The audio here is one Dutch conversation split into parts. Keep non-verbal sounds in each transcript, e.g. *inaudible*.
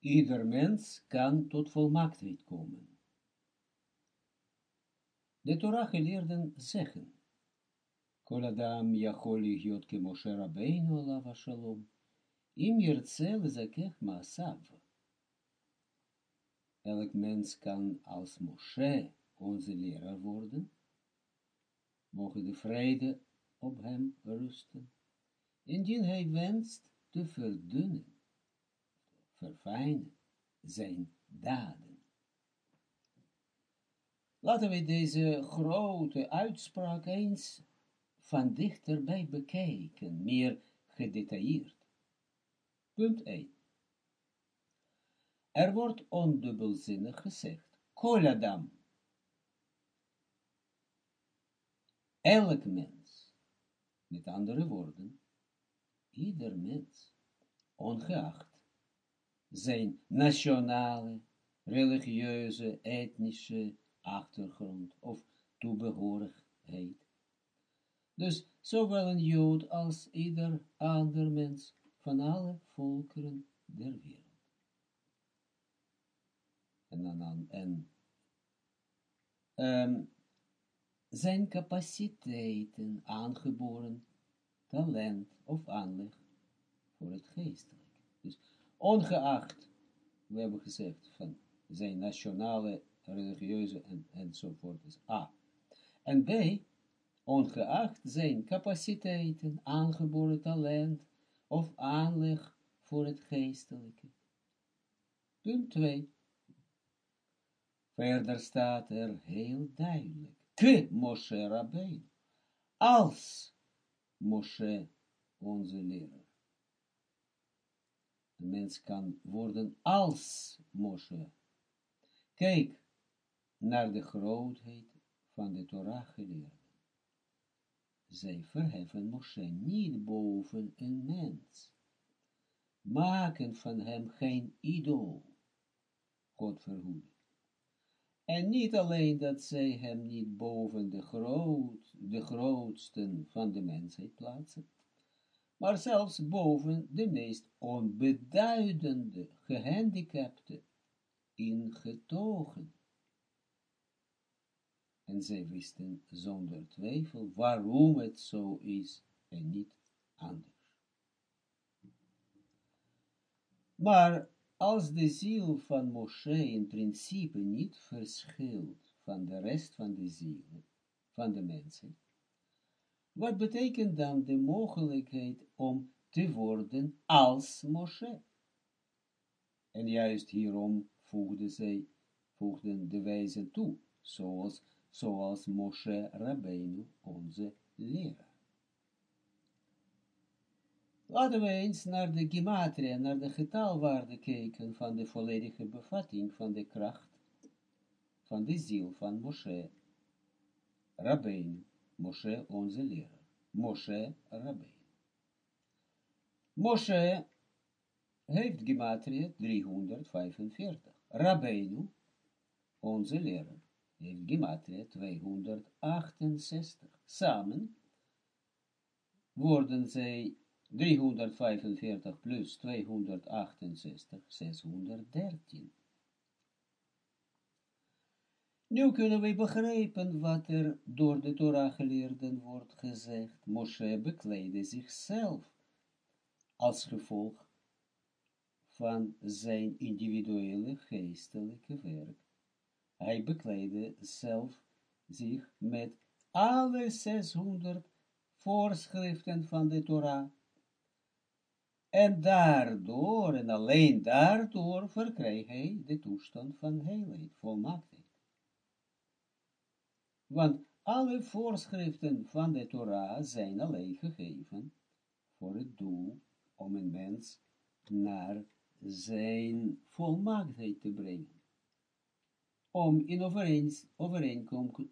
Ieder mens kan tot volmaaktheid komen. De Torah geleerden zeggen, Kol Adam Yachol Ligyot Ke Moshe Rabbeinu Alav Shalom, Im Maasav. Elk mens kan als Moshe onze leraar worden, mogen de vrede op hem rusten, indien hij wenst te verdunnen, verfijnen zijn daden. Laten we deze grote uitspraak eens van dichterbij bekijken, meer gedetailleerd. Punt 1. Er wordt ondubbelzinnig gezegd, Koladam. Elk mens, met andere woorden, ieder mens, ongeacht zijn nationale, religieuze, etnische achtergrond of toebehorigheid. Dus zowel een Jood als ieder ander mens van alle volkeren der wereld. En dan, en, um, zijn capaciteiten, aangeboren talent of aanleg voor het geestelijk. Dus ongeacht, we hebben gezegd, van zijn nationale, religieuze en, enzovoort is A. En B, ongeacht zijn capaciteiten, aangeboren talent of aanleg voor het geestelijke. Punt 2. Verder staat er heel duidelijk. Ke Moshe Rabbein. Als Moshe, onze leraar. Een mens kan worden als Moshe. Kijk naar de grootheid van de Torah geleerden. Zij verheffen Moshe niet boven een mens. Maken van hem geen idool. God verhoede. En niet alleen dat zij hem niet boven de, groot, de grootsten van de mensheid plaatsen, maar zelfs boven de meest onbeduidende, gehandicapte, ingetogen. En zij wisten zonder twijfel waarom het zo is en niet anders. Maar als de ziel van Moshe in principe niet verschilt van de rest van de zielen, van de mensen, wat betekent dan de mogelijkheid om te worden als Moshe? En juist hierom voegden zij, voegden de wijzen toe, zoals, zoals Moshe Rabbeinu, onze leraar. Laten we eens naar de gematria, naar de getalwaarde kijken van de volledige bevatting van de kracht van de ziel van Moshe Rabbeinu, Onze leraar, Moshe Rabbeinu. Moshe heeft gematria 345, Rabbeinu, onze leraar, heeft gematria 268. Samen worden zij 345 plus 268, 613. Nu kunnen we begrijpen wat er door de Torah geleerden wordt gezegd. Moshe bekleedde zichzelf als gevolg van zijn individuele geestelijke werk. Hij bekleedde zelf zich met alle 600 voorschriften van de Torah en daardoor, en alleen daardoor, verkreeg hij de toestand van heelheid, volmaaktheid. Want alle voorschriften van de Torah zijn alleen gegeven voor het doel om een mens naar zijn volmaaktheid te brengen. Om in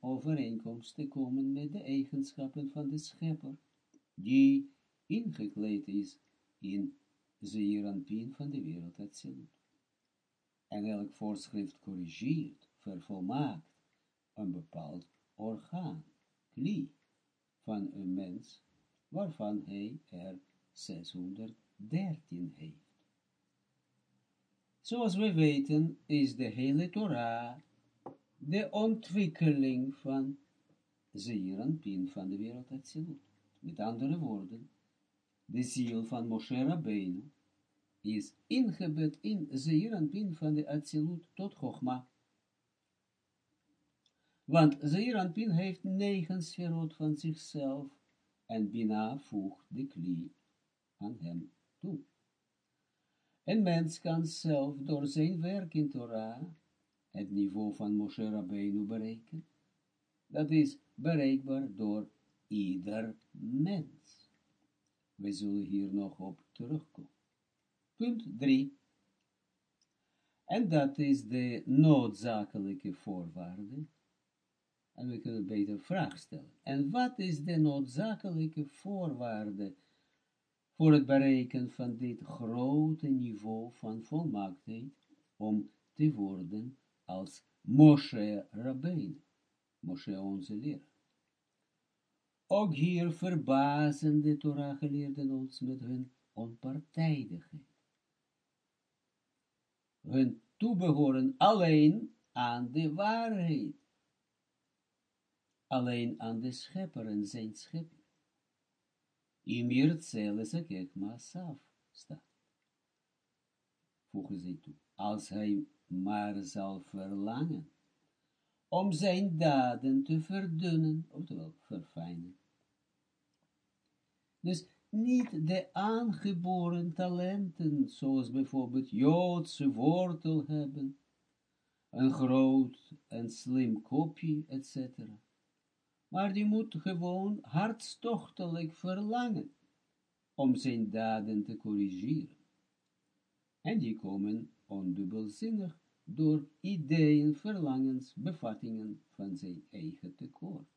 overeenkomst, te komen met de eigenschappen van de schepper, die ingekleed is in Zeeranpien van de wereld Atsilut. En elk voorschrift corrigeert, vervolmaakt een bepaald orgaan, kli, van een mens, waarvan hij er 613 heeft. Zoals we weten is de hele Torah de ontwikkeling van Zeeranpin van de wereld Atsilut. Met andere woorden, de ziel van Moshe Rabbeinu is ingebed in Zeeranpin van de Atsilut tot Chogma. Want Zeeranpin heeft negen sferot van zichzelf en Bina voegt de kli aan hem toe. Een mens kan zelf door zijn werk in Torah het niveau van Moshe Rabbeinu bereiken. Dat is bereikbaar door ieder mens. We zullen hier nog op terugkomen. Punt 3. En dat is de noodzakelijke voorwaarde. En we kunnen beter vraag stellen. En wat is de noodzakelijke voorwaarde voor het bereiken van dit grote niveau van volmaaktheid om te worden als Moshe Rabbein, Moshe onze leraar. Ook hier verbazen de Torah geleerden ons met hun onpartijdigheid. Hun toebehoren alleen aan de waarheid, alleen aan de schepper en zijn schepping. Imir tzeles akek maasaf, staat. Voegen ze toe. Als hij maar zal verlangen om zijn daden te verdunnen, oftewel verfijnen. Dus niet de aangeboren talenten, zoals bijvoorbeeld Joodse wortel hebben, een groot en slim kopje, etc. Maar die moet gewoon hartstochtelijk verlangen om zijn daden te corrigeren. En die komen ondubbelzinnig door ideeën, verlangens, bevattingen van zijn eigen tekort.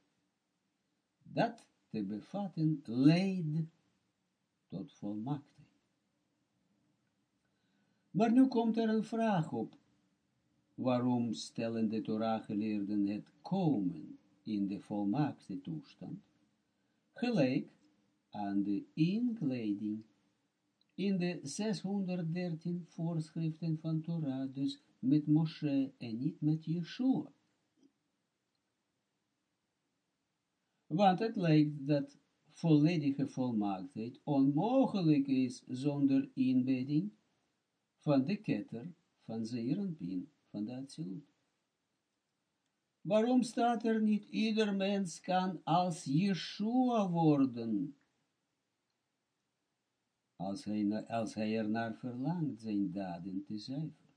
Dat te bevatten leidt tot volmaaktheid. Maar nu komt er een vraag op. Waarom stellen de Torah-geleerden het komen in de volmaakte toestand, gelijk aan de inkleding in de 613 voorschriften van Torah, dus met Moshe en niet met Yeshua. Want het lijkt dat volledige volmaaktheid onmogelijk is zonder inbedding van de ketter van Zeeranpien van de Atsilut. Waarom staat er niet, ieder mens kan als Yeshua worden, als hij, als hij er naar verlangt zijn daden te zuiveren.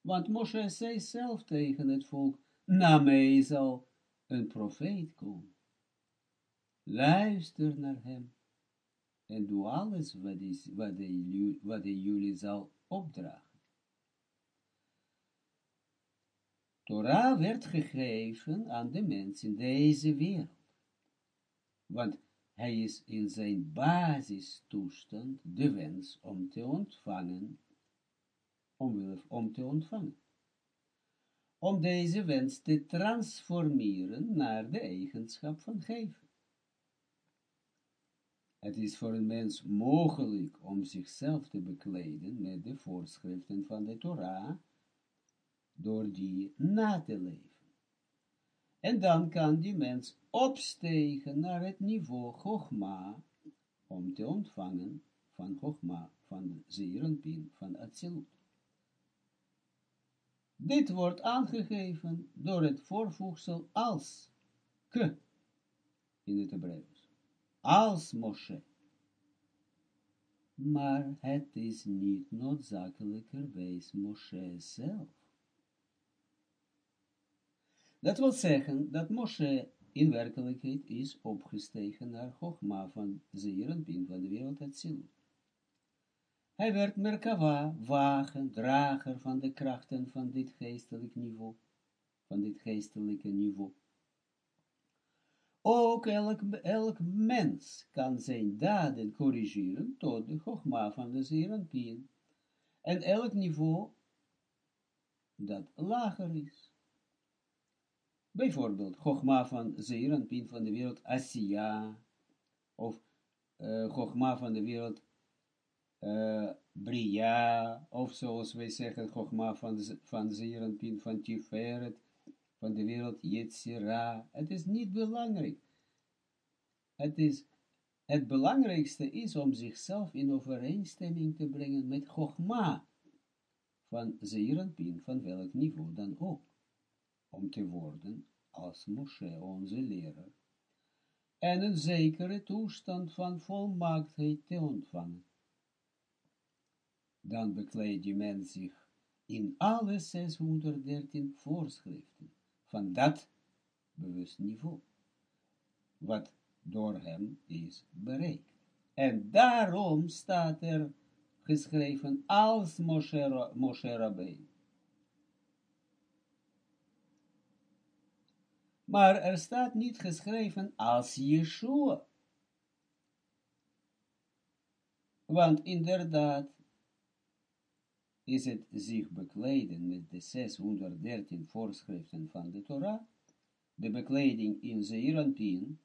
Want Moshe zei zelf tegen het volk, na mij zal een profeet komen. Luister naar hem en doe alles wat hij, wat wat hij jullie zal opdragen. Torah werd gegeven aan de mens in deze wereld. Want hij is in zijn basistoestand de wens om te ontvangen, om, om te ontvangen. Om deze wens te transformeren naar de eigenschap van geven. Het is voor een mens mogelijk om zichzelf te bekleden met de voorschriften van de Torah, door die na te leven. En dan kan die mens opstegen naar het niveau Chogma, om te ontvangen van Chogma, van Zeerenpin, van Atsilut. Dit wordt aangegeven door het voorvoegsel als, ke, in het Hebreeuws, als Moshe. Maar het is niet noodzakelijkerwijs Moshe zelf. Dat wil zeggen dat Moshe in werkelijkheid is opgestegen naar Chogma van Zeerenpin van de wereld Atsilut. Hij werd Merkava, wagen, drager van de krachten van dit geestelijk niveau, van dit geestelijke niveau. Ook elk, elk mens kan zijn daden corrigeren tot de Chogma van de Zeerenpin en elk niveau dat lager is. Bijvoorbeeld, Chogma van Zeeranpin van de wereld Asiya, of uh, Chogma van de wereld uh, Bria, of zoals wij zeggen, Chogma van, van Zerenpin, van Tiferet, van de wereld, Yetzira. Het is niet belangrijk. Het is, het belangrijkste is om zichzelf in overeenstemming te brengen met Chogma van Zerenpin, van welk niveau dan ook, om te worden als Moshe, onze leraar, en een zekere toestand van volmaaktheid te ontvangen dan bekleedt die mens zich in alle 613 voorschriften van dat bewust niveau, wat door hem is bereikt. En daarom staat er geschreven als Moshe, Moshe Rabbein. Maar er staat niet geschreven als Yeshua. Want inderdaad, is het zich bekleden met de 613 voorschriften van de Torah, de bekleding in Zeeranpien,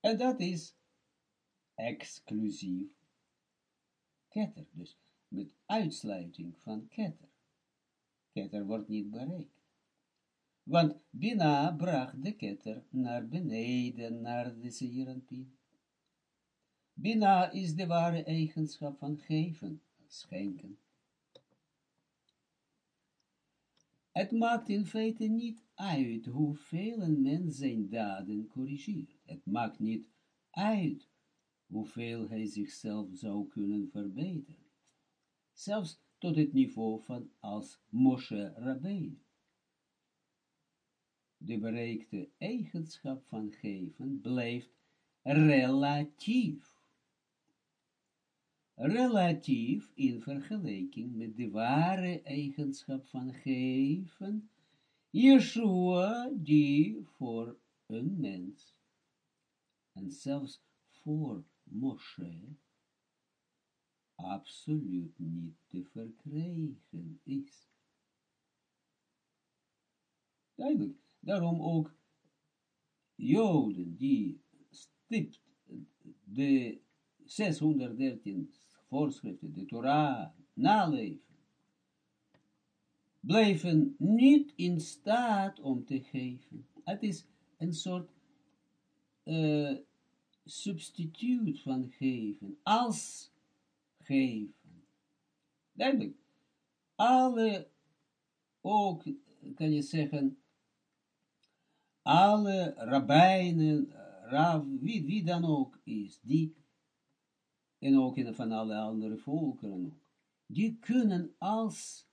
en dat is exclusief ketter, dus met uitsluiting van ketter. Ketter wordt niet bereikt. Want Bina bracht de ketter naar beneden, naar de Zeeranpien. Bina is de ware eigenschap van geven schenken. Het maakt in feite niet uit hoeveel een mens zijn daden corrigeert. Het maakt niet uit hoeveel hij zichzelf zou kunnen verbeteren. Zelfs tot het niveau van als Moshe Rabbein. De bereikte eigenschap van geven blijft relatief. Relatief in vergelijking met de ware eigenschap van geven, Yeshua die voor een mens, en zelfs voor Moshe, absoluut niet te verkrijgen is. Duidelijk, daarom ook Joden die stipt de 613 voorschriften, de Torah, naleven, blijven niet in staat om te geven. Het is een soort uh, substituut van geven, als geven. Duidelijk. Alle, ook kan je zeggen, alle rabbijnen, rav, wie, dan ook is, die en ook in van alle andere volkeren ook, die kunnen als,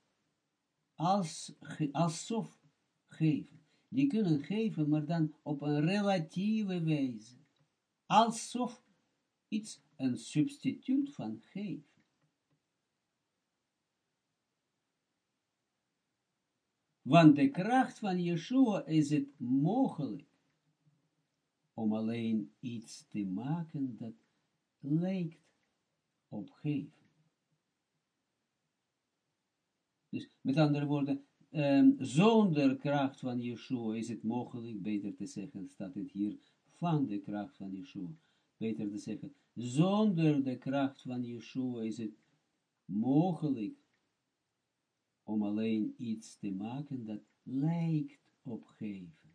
als, alsof geven. Die kunnen geven, maar dan op een relatieve wijze. Alsof iets een substituut van geven. Want de kracht van Yeshua is het mogelijk om alleen iets te maken dat lijkt opgeven. Dus met andere woorden, um, zonder kracht van Yeshua is het mogelijk, beter te zeggen, staat het hier, van de kracht van Yeshua. Beter te zeggen, zonder de kracht van Yeshua is het mogelijk om alleen iets te maken dat lijkt op geven.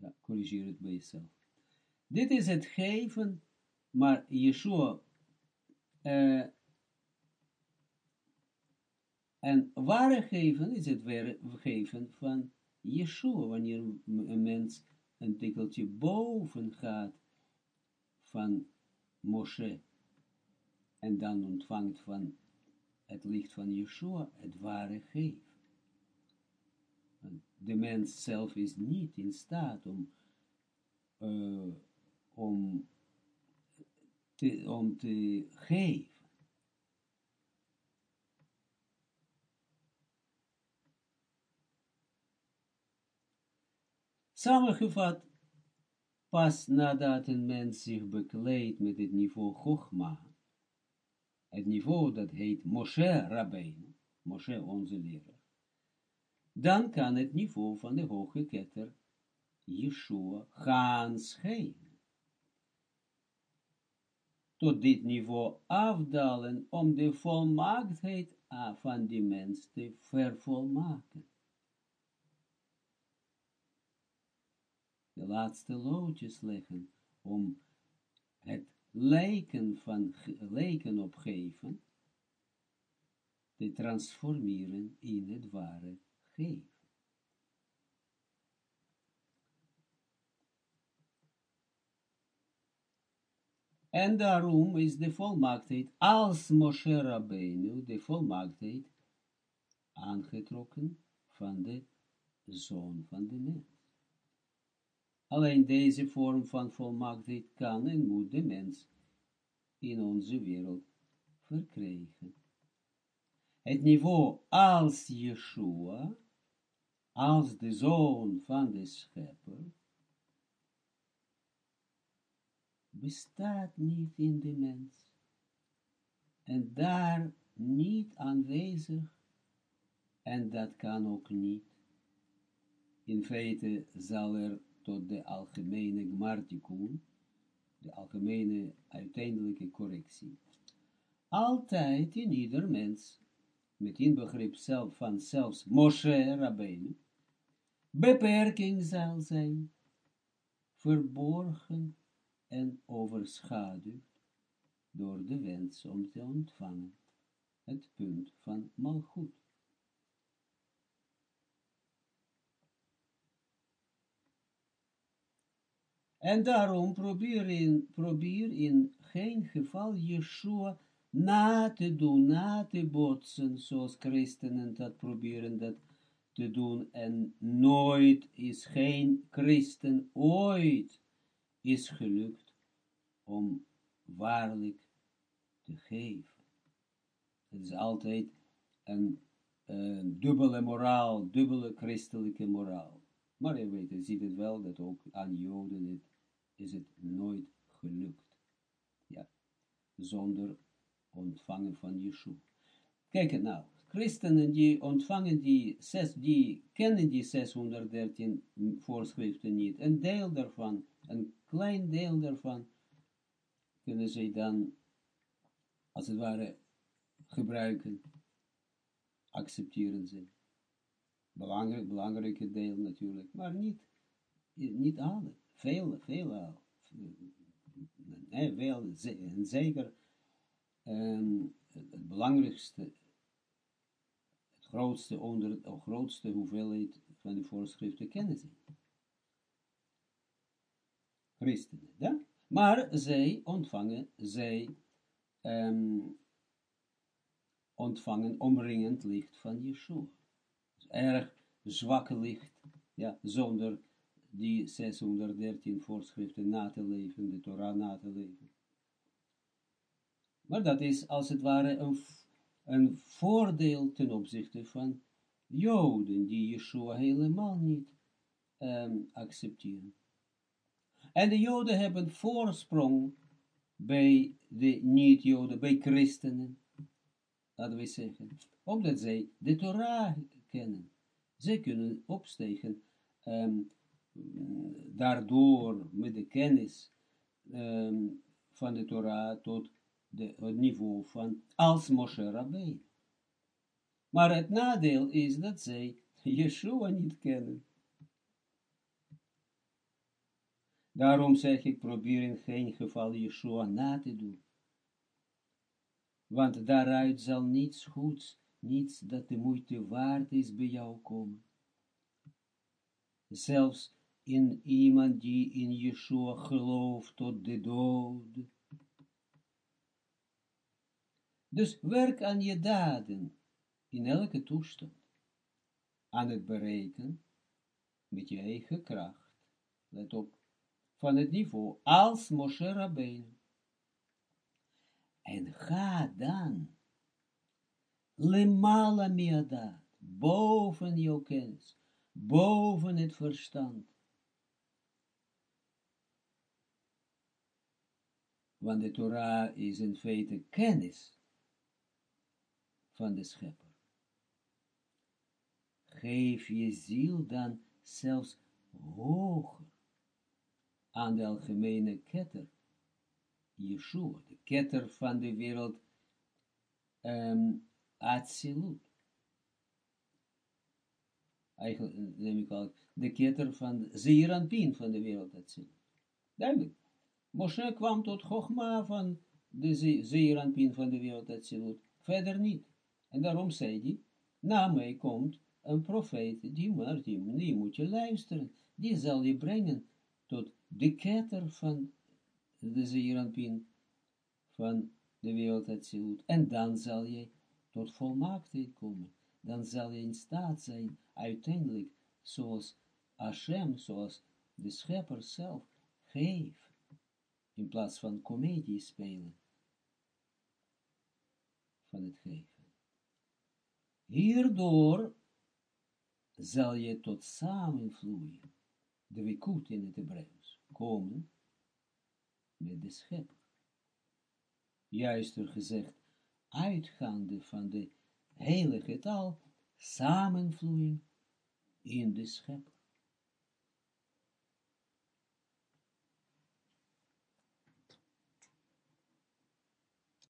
Ja, corrigeer het bij jezelf. Dit is het geven, maar Yeshua uh, en ware geven is het geven van Yeshua, wanneer een mens een tikkeltje boven gaat van Moshe, en dan ontvangt van het licht van Yeshua het ware geven. De mens zelf is niet in staat om, uh, om te, om geven. Samengevat, pas nadat een mens zich bekleedt met het niveau Chogma, het niveau dat heet Moshe Rabbeinu, Moshe onze leraar, dan kan het niveau van de hoge ketter Yeshua gaan schijnen. tot dit niveau afdalen, om de volmaaktheid van die mens te vervolmaken. De laatste loodjes leggen, om het lijken, van, lijken opgeven, te transformeren in het ware geven. En daarom is de volmaaktheid als Moshe Rabbeinu, de volmaaktheid, aangetrokken van de zoon van de mens. Alleen deze vorm van volmaaktheid kan en moet de mens in onze wereld verkrijgen. Het niveau als Yeshua, als de zoon van de schepper, bestaat niet in de mens. En daar niet aanwezig, en dat kan ook niet. In feite zal er tot de algemene gmartikun, de algemene uiteindelijke correctie, altijd in ieder mens, met inbegrip zelf van zelfs Moshe Rabbeinu, beperking zal zijn, verborgen en overschaduwd door de wens om te ontvangen, het punt van malgoed. En daarom probeer in, in geen geval Yeshua na te doen, na te botsen, zoals christenen dat proberen dat te doen, en nooit is geen christen ooit is gelukt om waarlijk te geven. Het is altijd een, een dubbele moraal, dubbele christelijke moraal. Maar je weet, je ziet het wel, dat ook aan Joden het, is het nooit gelukt. Ja, zonder ontvangen van Yeshua. Kijk nou, christenen die ontvangen die, zes, die kennen die 613 voorschriften niet. Een deel daarvan, een klein deel daarvan, kunnen zij dan, als het ware, gebruiken, accepteren ze. Belangrijk, belangrijke deel natuurlijk, maar niet, niet alle, vele, vele, nee, veel, zeker um, het belangrijkste, het grootste onder, de grootste hoeveelheid van de voorschriften kennen ze. Christenen, ja? Maar zij ontvangen, zij um, ontvangen omringend licht van Yeshua. Erg zwakke licht, ja, zonder die 613 voorschriften na te leven, de Torah na te leven. Maar dat is als het ware een, een voordeel ten opzichte van Joden, die Yeshua helemaal niet um, accepteren. En de Joden hebben voorsprong bij de niet-Joden, bij christenen, laten we zeggen, omdat zij de Torah kennen. Zij kunnen opstegen, um, daardoor met de kennis um, van de Torah tot de, het niveau van als Moshe Rabbein. Maar het nadeel is dat zij *laughs* Yeshua niet kennen. Daarom zeg ik, probeer in geen geval Yeshua na te doen. Want daaruit zal niets goeds, niets dat de moeite waard is bij jou komen. Zelfs in iemand die in Yeshua gelooft tot de dood. Dus werk aan je daden, in elke toestand, aan het bereiken, met je eigen kracht, let op, van het niveau als Moshe Rabbeinu. En ga dan, lemala miadat, boven jouw kennis, boven het verstand. Want de Torah is in feite kennis van de schepper. Geef je ziel dan zelfs hoger aan de algemene ketter, Yeshua, de ketter van de wereld, um, Atsilut. Eigenlijk neem ik al de ketter van Zeeranpien van de wereld Atsilut. Duidelijk. Moshe kwam tot Chogma van de Zeeranpien van de wereld Atsilut. Verder niet. En daarom zei hij, na mij komt een profeet, die, maar die, moet je luisteren. Die zal je brengen tot de ketter van de Zeeranpien van de wereld Atsilut. En dan zal je tot volmaaktheid komen. Dan zal je in staat zijn, uiteindelijk, zoals Hashem, zoals de schepper zelf, geeft. In plaats van comedie spelen. Van het geven. Hierdoor zal je tot samenvloeien, de wikut in het Hebreeuws, komen met de schepper. Juister gezegd, uitgaande van de heilige taal, samenvloeien in de schepper.